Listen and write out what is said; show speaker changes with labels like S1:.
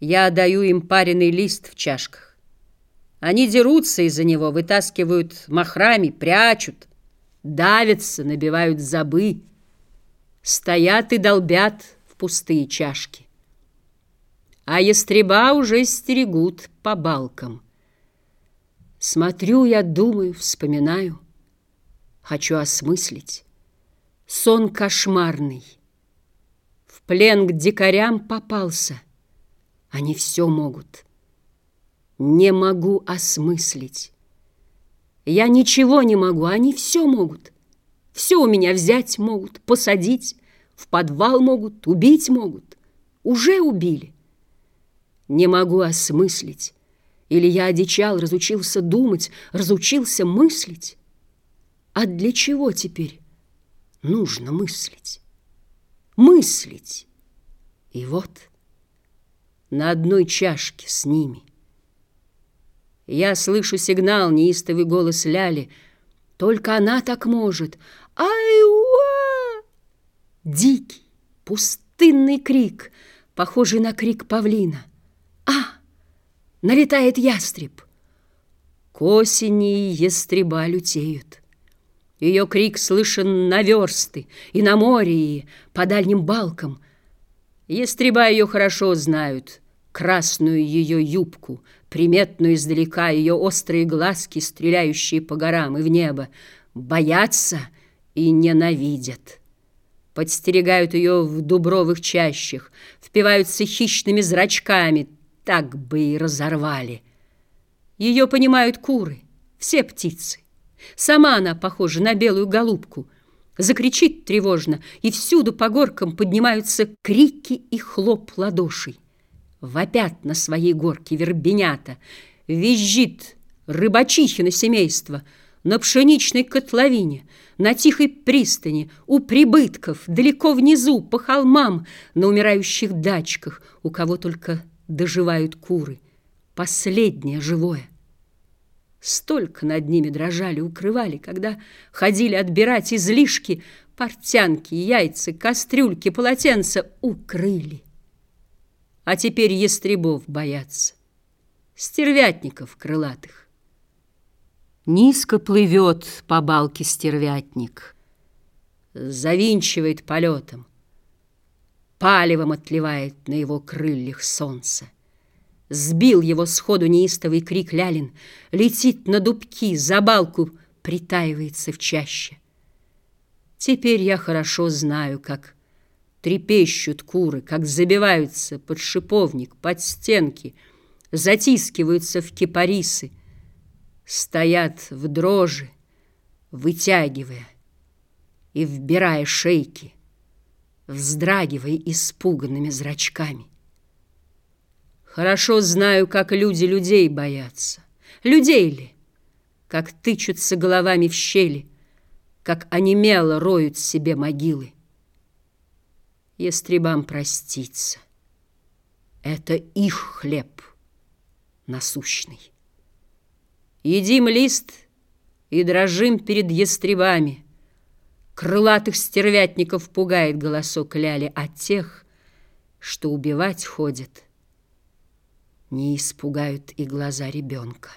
S1: Я даю им пареный лист в чашках. Они дерутся из-за него, вытаскивают махрами, прячут, давятся, набивают забы, стоят и долбят в пустые чашки. А ястреба уже стерегут по балкам. Смотрю я, думаю, вспоминаю, хочу осмыслить. Сон кошмарный. В плен к дикарям попался. Они все могут. Не могу осмыслить. Я ничего не могу, они все могут. Все у меня взять могут, посадить, в подвал могут, убить могут. Уже убили. Не могу осмыслить. Или я одичал, разучился думать, разучился мыслить. А для чего теперь нужно мыслить? Мыслить. И вот на одной чашке с ними. Я слышу сигнал, неистовый голос Ляли. Только она так может. Ай-уа! Дикий, пустынный крик, похожий на крик павлина. А! Налетает ястреб. К осени ястреба лютеют. Ее крик слышен на версты и на море, и по дальним балкам — Ястреба ее хорошо знают, красную ее юбку, приметную издалека ее острые глазки, стреляющие по горам и в небо, боятся и ненавидят. Подстерегают ее в дубровых чащах, впиваются хищными зрачками, так бы и разорвали. Ее понимают куры, все птицы. Сама она похожа на белую голубку — Закричит тревожно, и всюду по горкам поднимаются крики и хлоп ладошей. Вопят на своей горке вербенята, визжит рыбачихино семейство на пшеничной котловине, на тихой пристани, у прибытков, далеко внизу, по холмам, на умирающих дачках, у кого только доживают куры. Последнее живое — Столько над ними дрожали, укрывали, когда ходили отбирать излишки, портянки, яйца, кастрюльки, полотенца, укрыли. А теперь ястребов боятся, стервятников крылатых. Низко плывет по балке стервятник, завинчивает полетом, палевом отливает на его крыльях солнце. Сбил его сходу неистовый крик Лялин. Летит на дубки, за балку притаивается в чаще. Теперь я хорошо знаю, как трепещут куры, как забиваются под шиповник, под стенки, затискиваются в кипарисы, стоят в дрожи, вытягивая и вбирая шейки, вздрагивая испуганными зрачками. Хорошо знаю, как люди людей боятся. Людей ли? Как тычутся головами в щели, Как онемело роют себе могилы. Ястребам проститься. Это их хлеб насущный. Едим лист и дрожим перед ястребами. Крылатых стервятников пугает голосок ляли, а тех, что убивать ходят — не испугают и глаза ребенка.